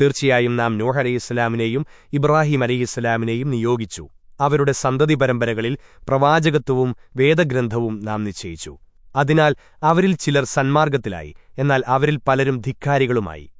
തീർച്ചയായും നാം നൂഹ് അലൈഹിസ്സലാമിനെയും ഇബ്രാഹിം അലൈഹിസ്സലാമിനെയും നിയോഗിച്ചു. അവരുടെ സന്തതി പരമ്പരകളിൽ പ്രവാചകത്വവും വേദഗ്രന്ഥവും നാം നിശ്ചയിച്ചു. അതിനാൽ അവരിൽ ചിലർ സന്മാർഗത്തിലായി എന്നാൽ അവരിൽ പലരും ധിക്കാരികളുമായി.